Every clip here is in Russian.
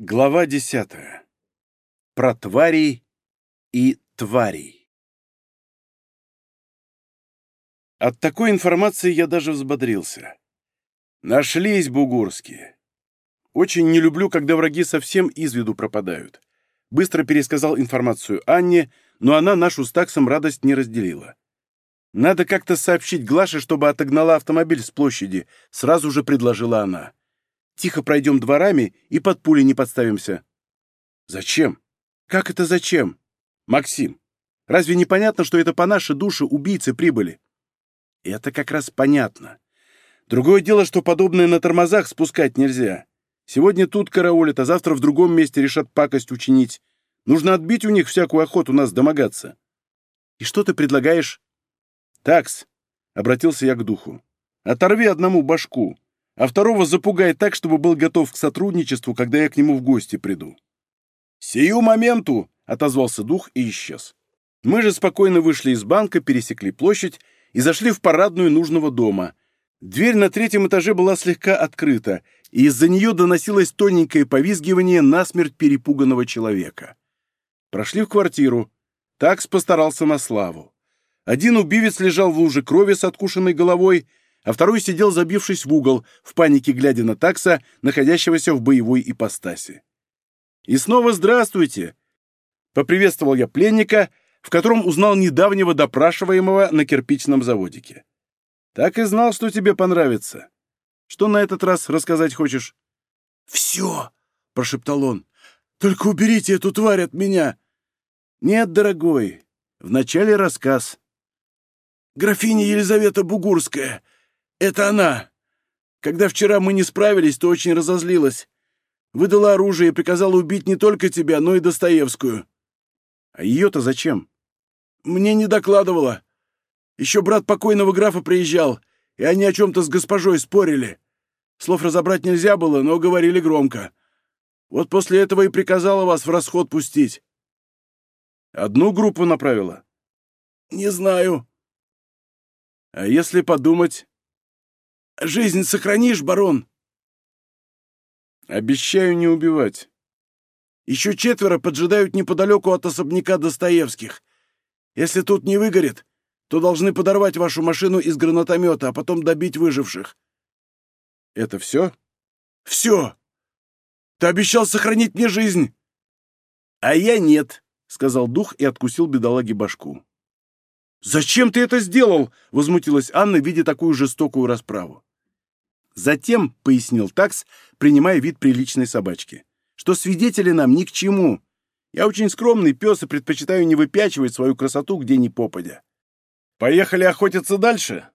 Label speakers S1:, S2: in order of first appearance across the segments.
S1: Глава десятая. Про тварей и тварей. От такой информации я даже взбодрился. Нашлись бугурские. Очень не люблю, когда враги совсем из виду пропадают. Быстро пересказал информацию Анне, но она нашу с таксом радость не разделила. Надо как-то сообщить Глаше, чтобы отогнала автомобиль с площади, сразу же предложила она. Тихо пройдем дворами и под пули не подставимся». «Зачем? Как это зачем? Максим, разве не понятно, что это по нашей душе убийцы прибыли?» «Это как раз понятно. Другое дело, что подобное на тормозах спускать нельзя. Сегодня тут караулят, а завтра в другом месте решат пакость учинить. Нужно отбить у них всякую охоту нас домогаться». «И что ты предлагаешь?» «Такс», — обратился я к духу. «Оторви одному башку а второго запугай так, чтобы был готов к сотрудничеству, когда я к нему в гости приду». «Сию моменту!» — отозвался дух и исчез. Мы же спокойно вышли из банка, пересекли площадь и зашли в парадную нужного дома. Дверь на третьем этаже была слегка открыта, и из-за нее доносилось тоненькое повизгивание насмерть перепуганного человека. Прошли в квартиру. Такс постарался на славу. Один убивец лежал в луже крови с откушенной головой, а второй сидел, забившись в угол, в панике глядя на такса, находящегося в боевой ипостаси. «И снова здравствуйте!» — поприветствовал я пленника, в котором узнал недавнего допрашиваемого на кирпичном заводике. «Так и знал, что тебе понравится. Что на этот раз рассказать хочешь?»
S2: «Все!» — прошептал он. «Только уберите эту тварь от меня!»
S1: «Нет, дорогой, вначале рассказ».
S2: «Графиня Елизавета Бугурская, это она. Когда вчера мы не справились, то очень разозлилась. Выдала оружие и приказала убить не только тебя, но и Достоевскую.
S1: А ее-то зачем?
S2: Мне не докладывала. Еще брат покойного графа приезжал, и они о чем-то с госпожой спорили. Слов разобрать нельзя было, но говорили громко. Вот после этого и приказала вас в расход пустить.
S1: Одну группу направила?
S2: Не знаю.
S1: А если подумать,
S2: Жизнь сохранишь, барон?»
S1: «Обещаю не убивать».
S2: «Еще четверо поджидают неподалеку от особняка Достоевских. Если тут не выгорит, то должны подорвать вашу машину из гранатомета, а потом добить выживших».
S1: «Это все?»
S2: «Все! Ты обещал сохранить мне жизнь!»
S1: «А я нет», — сказал дух и откусил бедолаге башку. «Зачем ты это сделал?» — возмутилась Анна, видя такую жестокую расправу. Затем, — пояснил такс, принимая вид приличной собачки, — что свидетели нам ни к чему. Я очень скромный пес и предпочитаю не выпячивать свою красоту где ни попадя. Поехали охотиться дальше?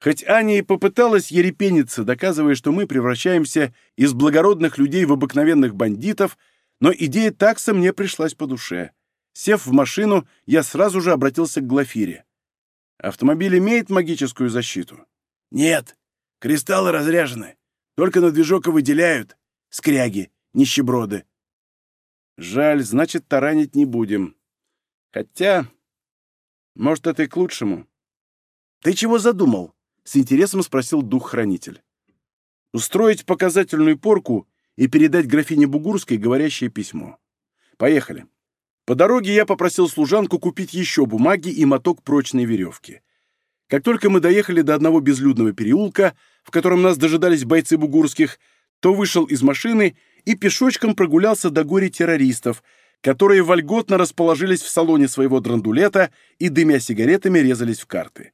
S1: Хоть Аня и попыталась ерепениться, доказывая, что мы превращаемся из благородных людей в обыкновенных бандитов, но идея такса мне пришлась по душе. Сев в машину, я сразу же обратился к Глафире. «Автомобиль имеет магическую защиту?»
S2: «Нет», Кристаллы разряжены. Только на движок и выделяют. Скряги, нищеброды.
S1: Жаль, значит, таранить не будем. Хотя, может, это и к лучшему. Ты чего задумал? С интересом спросил дух-хранитель. Устроить показательную порку и передать графине Бугурской говорящее письмо. Поехали. По дороге я попросил служанку купить еще бумаги и моток прочной веревки. Как только мы доехали до одного безлюдного переулка, в котором нас дожидались бойцы бугурских, то вышел из машины и пешочком прогулялся до горе террористов, которые вольготно расположились в салоне своего драндулета и, дымя сигаретами, резались в карты.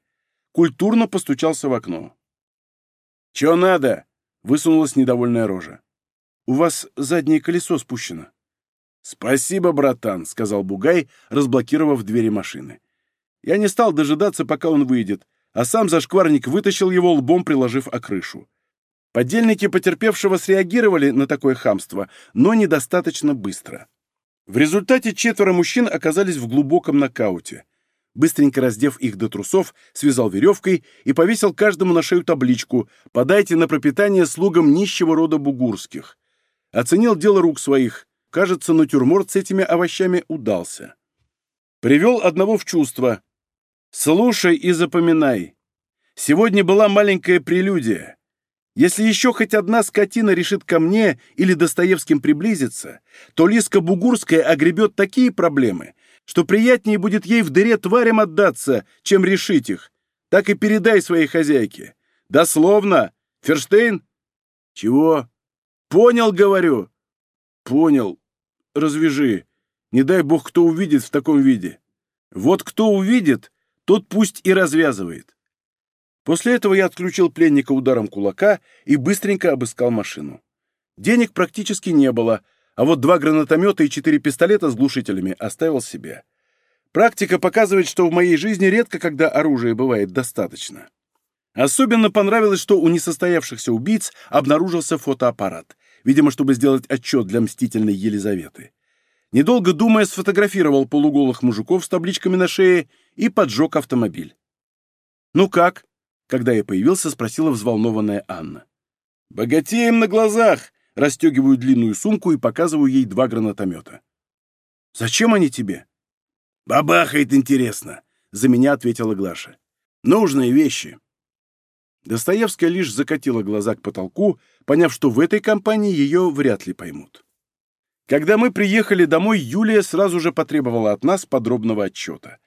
S1: Культурно постучался в окно. «Чё надо?» — высунулась недовольная рожа. «У вас заднее колесо спущено». «Спасибо, братан», — сказал Бугай, разблокировав двери машины. Я не стал дожидаться, пока он выйдет, а сам зашкварник вытащил его лбом, приложив о крышу. Подельники потерпевшего среагировали на такое хамство, но недостаточно быстро. В результате четверо мужчин оказались в глубоком нокауте. Быстренько раздев их до трусов, связал веревкой и повесил каждому на шею табличку «Подайте на пропитание слугам нищего рода бугурских». Оценил дело рук своих. Кажется, натюрморт с этими овощами удался. Привел одного в чувство, Слушай и запоминай. Сегодня была маленькая прелюдия. Если еще хоть одна скотина решит ко мне или Достоевским приблизиться, то Лиска Бугурская огребет такие проблемы, что приятнее будет ей в дыре тварям отдаться, чем решить их. Так и передай своей хозяйке. Дословно. Ферштейн? Чего? Понял, говорю. Понял. Развяжи. Не дай бог, кто увидит в таком виде. Вот кто увидит, тот пусть и развязывает. После этого я отключил пленника ударом кулака и быстренько обыскал машину. Денег практически не было, а вот два гранатомета и четыре пистолета с глушителями оставил себе. Практика показывает, что в моей жизни редко когда оружия бывает достаточно. Особенно понравилось, что у несостоявшихся убийц обнаружился фотоаппарат, видимо, чтобы сделать отчет для мстительной Елизаветы. Недолго думая, сфотографировал полуголых мужиков с табличками на шее и поджег автомобиль. «Ну как?» Когда я появился, спросила взволнованная Анна. «Богатеем на глазах!» Расстегиваю длинную сумку и показываю ей два гранатомета. «Зачем они тебе?» «Бабахает, интересно!» — за меня ответила Глаша. «Нужные вещи!» Достоевская лишь закатила глаза к потолку, поняв, что в этой компании ее вряд ли поймут. Когда мы приехали домой, Юлия сразу же потребовала от нас подробного отчета.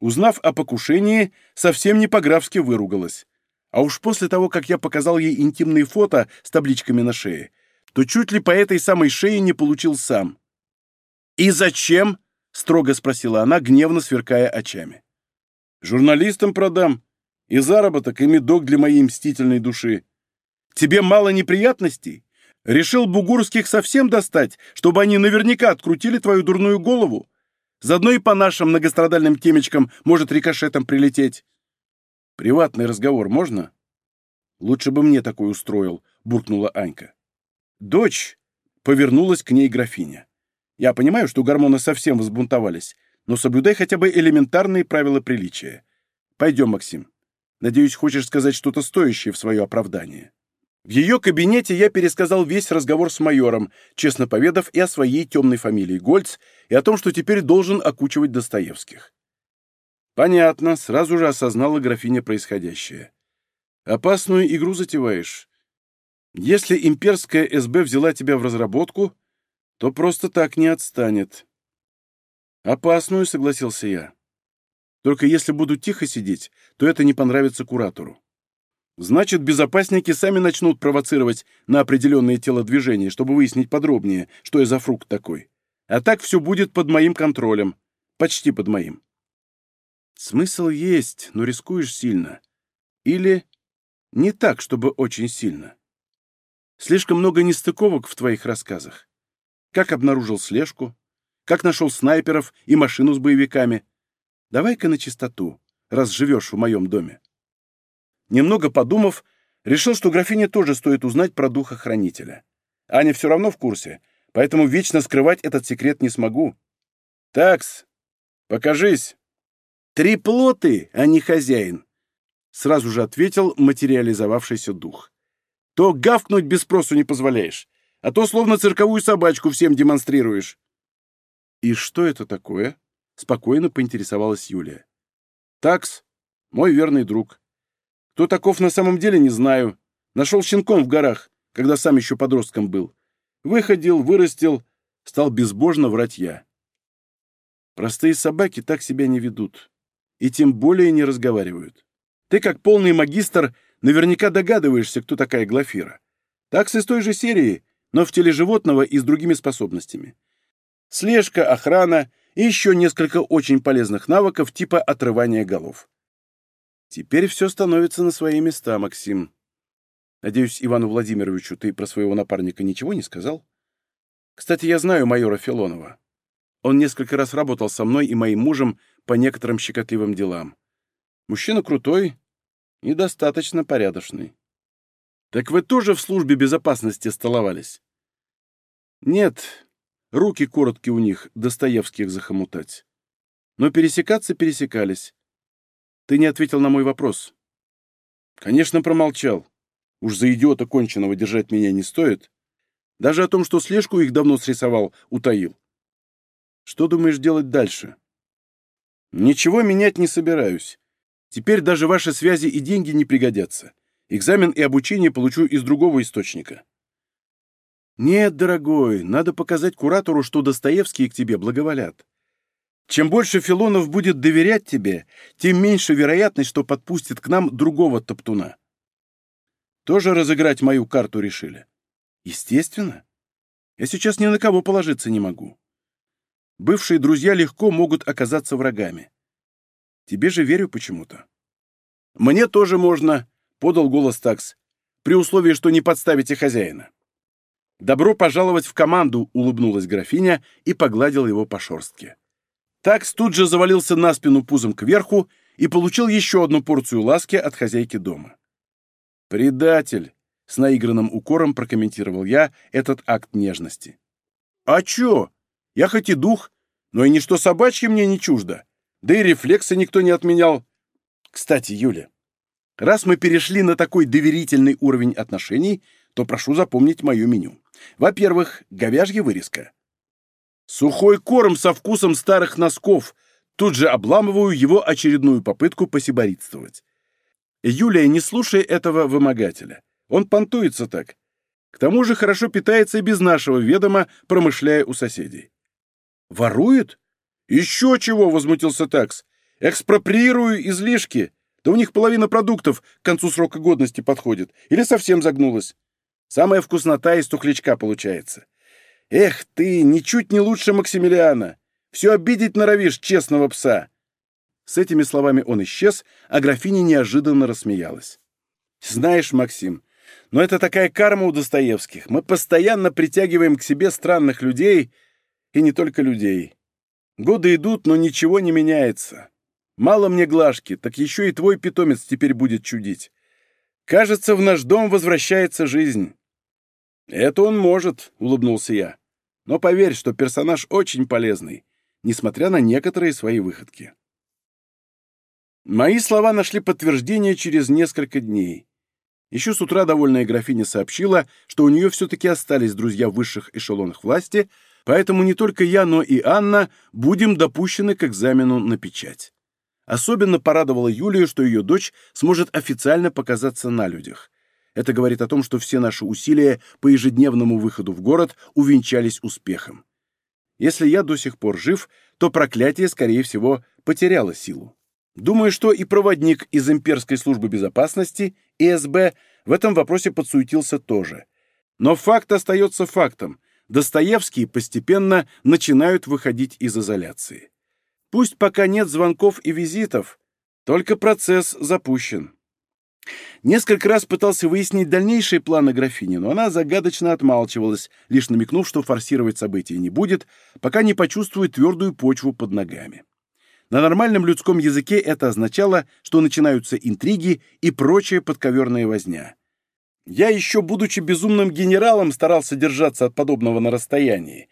S1: Узнав о покушении, совсем не по-графски выругалась. А уж после того, как я показал ей интимные фото с табличками на шее, то чуть ли по этой самой шее не получил сам. «И зачем?» — строго спросила она, гневно сверкая очами. «Журналистам продам. И заработок, и медок для моей мстительной души. Тебе мало неприятностей? Решил бугурских совсем достать, чтобы они наверняка открутили твою дурную голову? Заодно и по нашим многострадальным темечкам может рикошетом прилететь. Приватный разговор можно? Лучше бы мне такой устроил, буркнула Анька. Дочь, повернулась к ней графиня. Я понимаю, что гормоны совсем взбунтовались, но соблюдай хотя бы элементарные правила приличия. Пойдем, Максим. Надеюсь, хочешь сказать что-то стоящее в свое оправдание. В ее кабинете я пересказал весь разговор с майором, честно поведав и о своей темной фамилии Гольц, и о том, что теперь должен окучивать Достоевских. Понятно, сразу же осознала графиня происходящее. Опасную игру затеваешь. Если имперская СБ взяла тебя в разработку, то просто так не отстанет. Опасную, согласился я. Только если буду тихо сидеть, то это не понравится куратору. Значит, безопасники сами начнут провоцировать на определенные телодвижения, чтобы выяснить подробнее, что я за фрукт такой. А так все будет под моим контролем. Почти под моим. Смысл есть, но рискуешь сильно. Или не так, чтобы очень сильно. Слишком много нестыковок в твоих рассказах. Как обнаружил слежку, как нашел снайперов и машину с боевиками. Давай-ка на чистоту, раз живешь в моем доме. Немного подумав, решил, что графине тоже стоит узнать про духа-хранителя. Аня все равно в курсе, поэтому вечно скрывать этот секрет не смогу. «Такс, покажись!» «Три плоты, а не хозяин!» Сразу же ответил материализовавшийся дух. «То гавкнуть без спросу не позволяешь, а то словно цирковую собачку всем демонстрируешь». «И что это такое?» — спокойно поинтересовалась Юлия. «Такс, мой верный друг. Кто таков на самом деле, не знаю. Нашел щенком в горах, когда сам еще подростком был. Выходил, вырастил, стал безбожно врать я. Простые собаки так себя не ведут. И тем более не разговаривают. Ты, как полный магистр, наверняка догадываешься, кто такая Глафира. Такс из той же серии, но в теле животного и с другими способностями. Слежка, охрана и еще несколько очень полезных навыков типа отрывания голов. Теперь все становится на свои места, Максим. Надеюсь, Ивану Владимировичу ты про своего напарника ничего не сказал? Кстати, я знаю майора Филонова. Он несколько раз работал со мной и моим мужем по некоторым щекотливым делам. Мужчина крутой и достаточно порядочный. Так вы тоже в службе безопасности столовались? Нет, руки короткие у них, Достоевских захомутать. Но пересекаться пересекались. Ты не ответил на мой вопрос. Конечно, промолчал. Уж за идиота конченого держать меня не стоит. Даже о том, что слежку их давно срисовал, утаил. Что думаешь делать дальше? Ничего менять не собираюсь. Теперь даже ваши связи и деньги не пригодятся. Экзамен и обучение получу из другого источника. Нет, дорогой, надо показать куратору, что Достоевские к тебе благоволят. Чем больше Филонов будет доверять тебе, тем меньше вероятность, что подпустит к нам другого топтуна. Тоже разыграть мою карту решили? Естественно. Я сейчас ни на кого положиться не могу. Бывшие друзья легко могут оказаться врагами. Тебе же верю почему-то. Мне тоже можно, — подал голос такс, — при условии, что не подставите хозяина. «Добро пожаловать в команду!» — улыбнулась графиня и погладила его по шорстке. Такс тут же завалился на спину пузом кверху и получил еще одну порцию ласки от хозяйки дома. «Предатель!» — с наигранным укором прокомментировал я этот акт нежности. «А чё? Я хоть и дух, но и ничто собачье мне не чуждо. Да и рефлексы никто не отменял. Кстати, Юля, раз мы перешли на такой доверительный уровень отношений, то прошу запомнить мое меню. Во-первых, говяжья вырезка. Сухой корм со вкусом старых носков. Тут же обламываю его очередную попытку посиборитствовать. Юлия, не слушай этого вымогателя. Он понтуется так. К тому же хорошо питается и без нашего ведома, промышляя у соседей. Ворует? Еще чего, возмутился такс. Экспроприирую излишки. Да у них половина продуктов к концу срока годности подходит. Или совсем загнулась. Самая вкуснота из тухлячка получается. Эх ты, ничуть не лучше Максимилиана. Все обидеть норовишь честного пса. С этими словами он исчез, а графиня неожиданно рассмеялась. Знаешь, Максим, но это такая карма у Достоевских. Мы постоянно притягиваем к себе странных людей, и не только людей. Годы идут, но ничего не меняется. Мало мне глажки, так еще и твой питомец теперь будет чудить. Кажется, в наш дом возвращается жизнь. Это он может, улыбнулся я. Но поверь, что персонаж очень полезный, несмотря на некоторые свои выходки. Мои слова нашли подтверждение через несколько дней. Еще с утра довольная графиня сообщила, что у нее все-таки остались друзья в высших эшелонах власти, поэтому не только я, но и Анна будем допущены к экзамену на печать. Особенно порадовало Юлию, что ее дочь сможет официально показаться на людях. Это говорит о том, что все наши усилия по ежедневному выходу в город увенчались успехом. Если я до сих пор жив, то проклятие, скорее всего, потеряло силу. Думаю, что и проводник из Имперской службы безопасности, ИСБ, в этом вопросе подсуетился тоже. Но факт остается фактом. Достоевские постепенно начинают выходить из изоляции. Пусть пока нет звонков и визитов, только процесс запущен. Несколько раз пытался выяснить дальнейшие планы графини, но она загадочно отмалчивалась, лишь намекнув, что форсировать события не будет, пока не почувствует твердую почву под ногами. На нормальном людском языке это означало, что начинаются интриги и прочая подковерная возня. Я еще, будучи безумным генералом, старался держаться от подобного на расстоянии,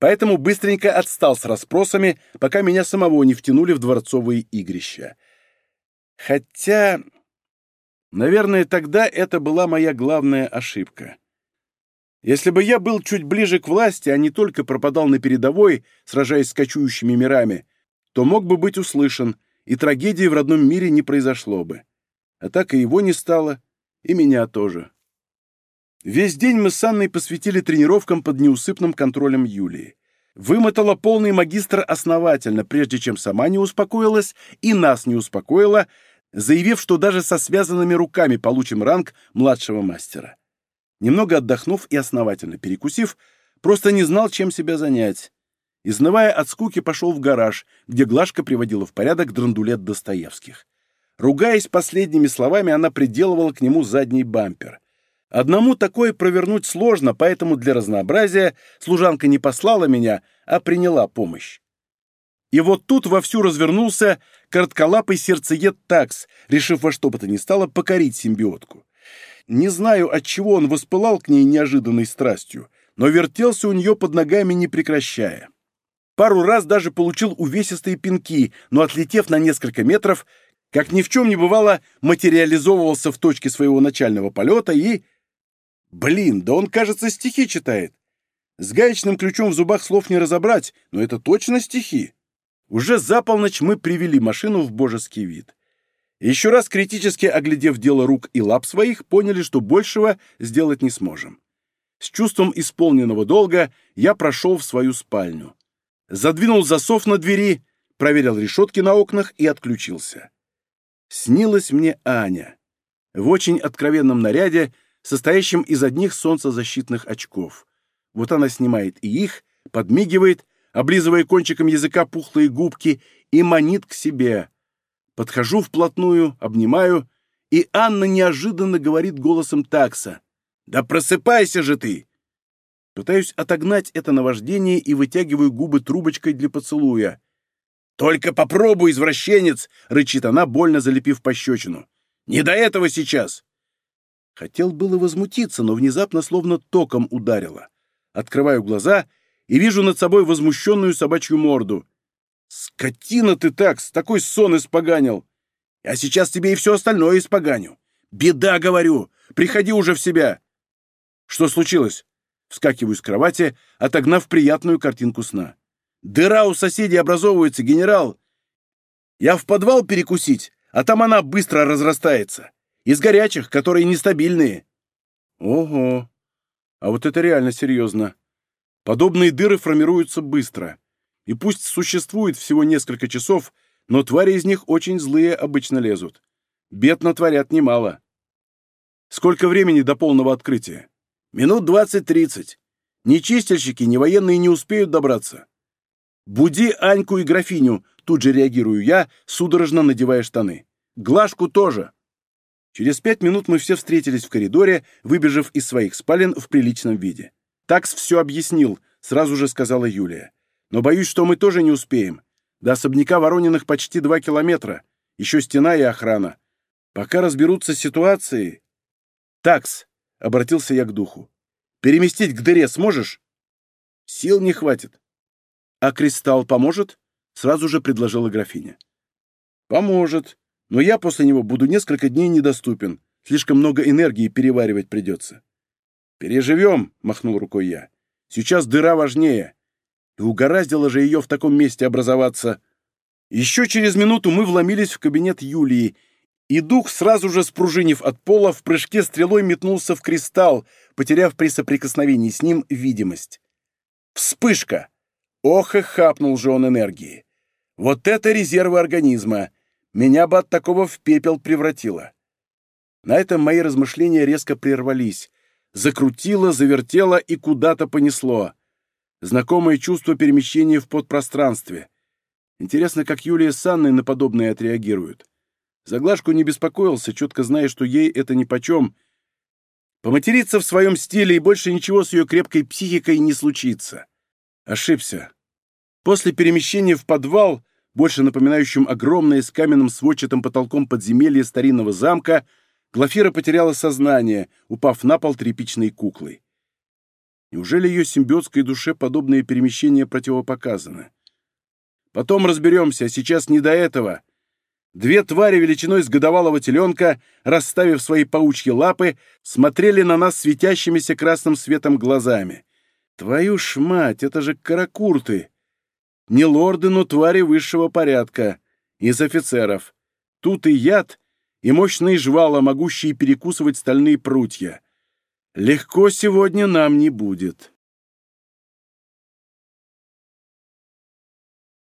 S1: поэтому быстренько отстал с расспросами, пока меня самого не втянули в дворцовые игрища. Хотя, наверное, тогда это была моя главная ошибка. Если бы я был чуть ближе к власти, а не только пропадал на передовой, сражаясь с кочующими мирами, то мог бы быть услышан, и трагедии в родном мире не произошло бы. А так и его не стало, и меня тоже. Весь день мы с Анной посвятили тренировкам под неусыпным контролем Юлии. Вымотала полный магистр основательно, прежде чем сама не успокоилась и нас не успокоила, заявив, что даже со связанными руками получим ранг младшего мастера. Немного отдохнув и основательно перекусив, просто не знал, чем себя занять. Изнывая от скуки, пошел в гараж, где Глашка приводила в порядок драндулет Достоевских. Ругаясь последними словами, она приделывала к нему задний бампер — Одному такое провернуть сложно, поэтому для разнообразия служанка не послала меня, а приняла помощь. И вот тут вовсю развернулся коротколапый сердцеед такс, решив во что бы то ни стало покорить симбиотку. Не знаю, от чего он воспылал к ней неожиданной страстью, но вертелся у нее под ногами, не прекращая. Пару раз даже получил увесистые пинки, но, отлетев на несколько метров, как ни в чем не бывало, материализовывался в точке своего начального полета и Блин, да он, кажется, стихи читает. С гаечным ключом в зубах слов не разобрать, но это точно стихи. Уже за полночь мы привели машину в божеский вид. Еще раз критически оглядев дело рук и лап своих, поняли, что большего сделать не сможем. С чувством исполненного долга я прошел в свою спальню. Задвинул засов на двери, проверил решетки на окнах и отключился. Снилась мне Аня. В очень откровенном наряде, состоящем из одних солнцезащитных очков. Вот она снимает и их, подмигивает, облизывая кончиком языка пухлые губки, и манит к себе. Подхожу вплотную, обнимаю, и Анна неожиданно говорит голосом такса. «Да просыпайся же ты!» Пытаюсь отогнать это наваждение и вытягиваю губы трубочкой для поцелуя. «Только попробуй, извращенец!» — рычит она, больно залепив пощечину. «Не до этого сейчас!» Хотел было возмутиться, но внезапно словно током ударило. Открываю глаза и вижу над собой возмущенную собачью морду. «Скотина ты так, с такой сон испоганил! Я сейчас тебе и все остальное испоганю! Беда, говорю! Приходи уже в себя!» «Что случилось?» Вскакиваю с кровати, отогнав приятную картинку сна. «Дыра у соседей образовывается, генерал! Я в подвал перекусить, а там она быстро разрастается. Из горячих, которые нестабильные». «Ого! А вот это реально серьезно. Подобные дыры формируются быстро. И пусть существует всего несколько часов, но твари из них очень злые обычно лезут. Бед натворят немало. Сколько времени до полного открытия? Минут двадцать-тридцать. Ни чистильщики, ни военные не успеют добраться. «Буди Аньку и графиню», — тут же реагирую я, судорожно надевая штаны. «Глажку тоже». Через пять минут мы все встретились в коридоре, выбежав из своих спален в приличном виде. «Такс все объяснил», — сразу же сказала Юлия. «Но боюсь, что мы тоже не успеем. До особняка Ворониных почти два километра. Еще стена и охрана. Пока разберутся с ситуацией...» «Такс», — обратился я к духу. «Переместить к дыре сможешь?» «Сил не хватит». «А кристалл поможет?» — сразу же предложила графиня. «Поможет, но я после него буду несколько дней недоступен. Слишком много энергии переваривать придется». «Переживем», — махнул рукой я. «Сейчас дыра важнее. И угораздило же ее в таком месте образоваться». Еще через минуту мы вломились в кабинет Юлии, и дух, сразу же спружинив от пола, в прыжке стрелой метнулся в кристалл, потеряв при соприкосновении с ним видимость. Вспышка! Ох и хапнул же он энергии. Вот это резервы организма! Меня бы от такого в пепел превратило. На этом мои размышления резко прервались. Закрутило, завертело и куда-то понесло. Знакомое чувство перемещения в подпространстве. Интересно, как Юлия с Анной на подобное отреагируют. Заглажку не беспокоился, четко зная, что ей это нипочем. Поматериться в своем стиле и больше ничего с ее крепкой психикой не случится. Ошибся. После перемещения в подвал, больше напоминающим огромное с каменным сводчатым потолком подземелье старинного замка, Глафира потеряла сознание, упав на пол тряпичной куклой. Неужели ее симбиотской душе подобные перемещения противопоказаны? Потом разберемся, а сейчас не до этого. Две твари величиной с годовалого теленка, расставив свои паучьи лапы, смотрели на нас светящимися красным светом глазами. Твою ж мать, это же каракурты! Не лорды, но твари высшего порядка. Из офицеров. Тут и яд, и мощные жвала, могущие перекусывать стальные прутья. Легко сегодня нам не будет.